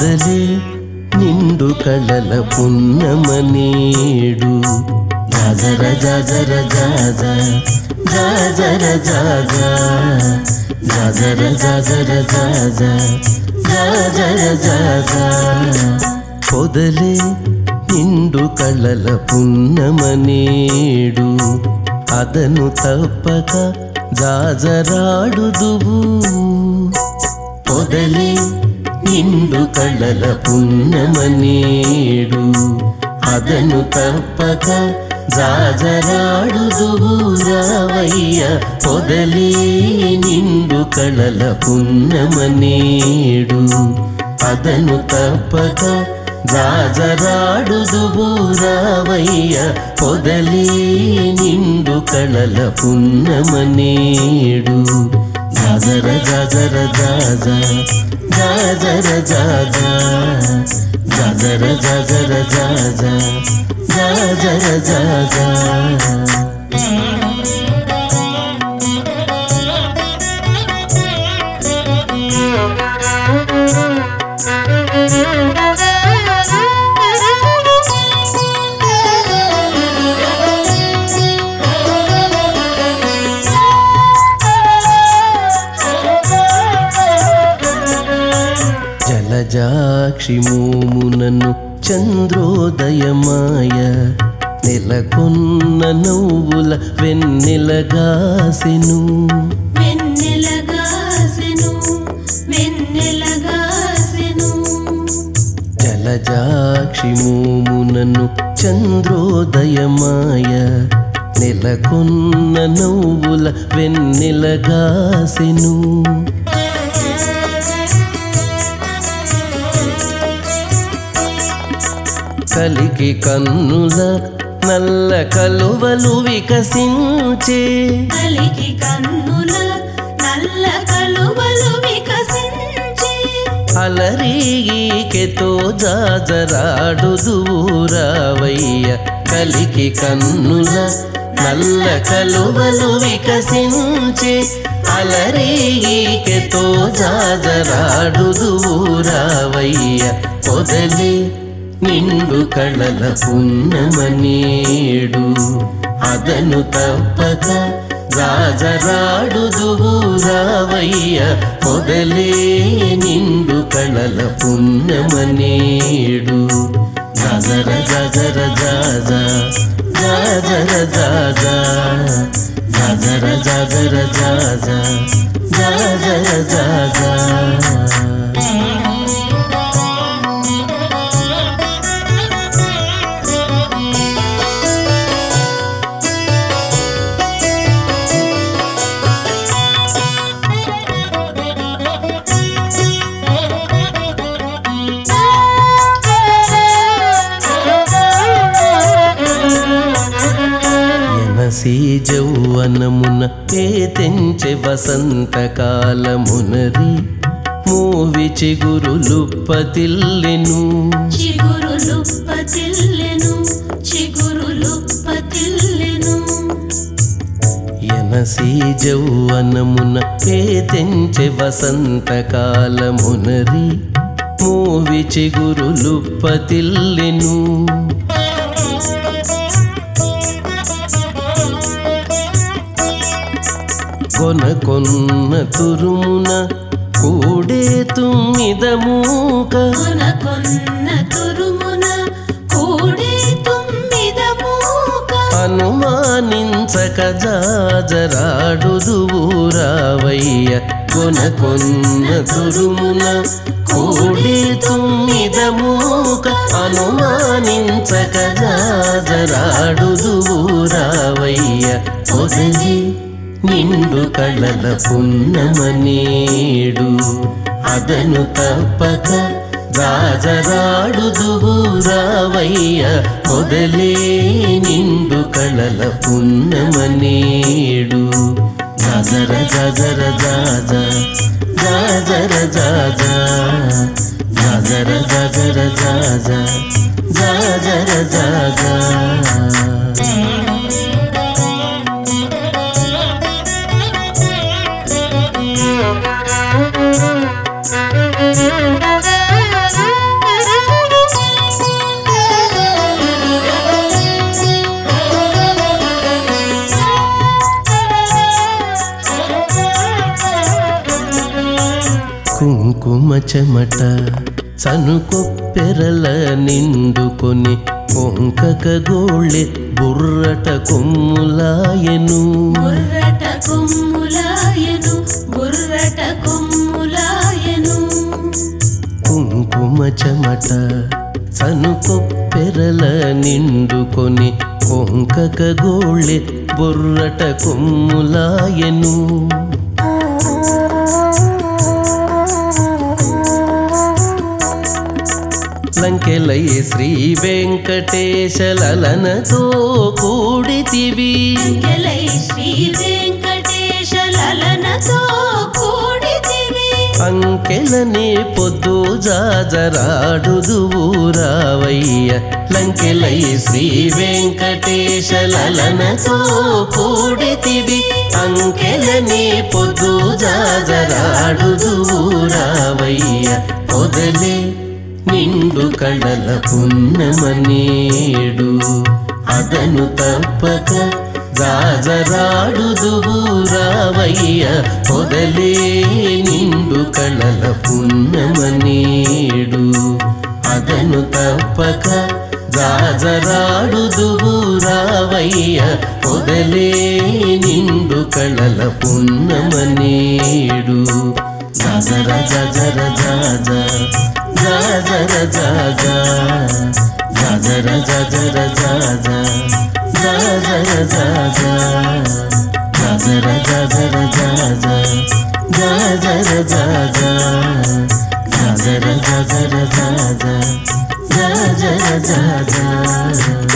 మొదలే నిండు కళల పుణ్యమనేడు జాజర జాజర జాజ జాజర జాజ జాజర జాజర జాజ జాజర జాజ. పొదలే నిండు కళల పుణ్యమనేడు అదను తప్పక జాజరాడుదువు. పొదలే నిండు కళల పుణ్యమనేడు అదను తప్పక జాజరాడుదువు పొదలే నిండు కళల పుణ్యమనేడు అదను తప్పక జాజరాడుదువు పొదలే నిండు కళల పున్నమనేడు జాజర జాజర జాజ జాజర జాజ జాజర జాజర జాజ జాజర జాజ జలజాక్షి మోమునను చంద్రోదయమాయ నెలకొన్న నవ్వుల వెన్నెలగాసెను జలజాక్షి మోమునను చంద్రోదయమాయ నెలకొన్న నవ్వుల వెన్నెలగాసెను కలికి కన్నుల నల్ల కలువలు వికసించే. కలికి కన్నుల నల్ల కలువలు వికసించి. అలరీకెతో జాజరాడు దూరావయ్య. కలికి కన్నుల నల్ల కలువలు వికసించే. అలరీకెతో జాజరాడు దూరావయ్య. పొదలే నిండు కళల పున్నమనేడు అదను తప్పక రాజరాడు రావయ్య మొదలే నిండు కళల పున్నమనేడు జాజర జాజర జాజ జాజర జాజ జాజర జాజర జాజ జాజర జాజ ఎనసి జౌవనమున ఏ తెంచె వసంతకాలమునరి మూవి చిగురులు పతిల్లెను. చిగురులు పతిల్లెను చిగురులు పతిల్లెను. ఎనసి జౌవనమున ఏ తెంచె వసంతకాలమునరి మూవి చిగురులు పతిల్లెను. కొన కొన్న తురుమున కూడే తుమ్మిదమూక. తురుమున కూడే అనుమానించక జాజరాడు దూరావయ్య కొన కొన్న తురుమున కూడి తుమ్మిదమూక. అనుమానించక జాజరాడు దూరావయ్య పొదలి నిండు కళల పున్నమనేడు అదను తప్పక రాజరాడు రావయ్య మొదలే నిండు కళల పున్నమనేడు జాజర జాజర జాజ జాజర జాజ జాజర జాజర జాజ జాజర జాజ చెమట సనుకొప్పెరల నిండుకొని కొంకక గోళ్ళె బుర్రట కొమ్ములాయను. బుర్రట కొమ్ములాయను బుర్రట కొమ్ములాయను. కుంకుమ చెమట సనుకొప్పెరల నిండుకొని కొంకక గోళ్ళె బుర్రట కొమ్ములాయను. లంకెలై శ్రీ వెంకటేశలలనతో కూడితివి. అంకెలై శ్రీ అంకెలని పొద్దు జాజరాడుదువురావయ్య లంకెలై శ్రీ వెంకటేశలలనతో కూడితివి. అంకెలని పొద్దు జాజరాడుదువురావయ్య పొదలే నిండు కళల పుణ్యమనేడు అదను తప్పక జాజరాడుదువురావయ్య పొదలే నిండు కళల పుణ్యమనేడు అదను తప్పక జాజరాడుదువురావయ్య పొదలే నిండు కళల పుణ్యమనేడు జజర జజర జాజ जा जर जा जा जा जर जा जर जा जा जा जर जा जा जा जर जा जर जा जा जा जर जा जा जा जर जा जर जा जा जा जर जा जा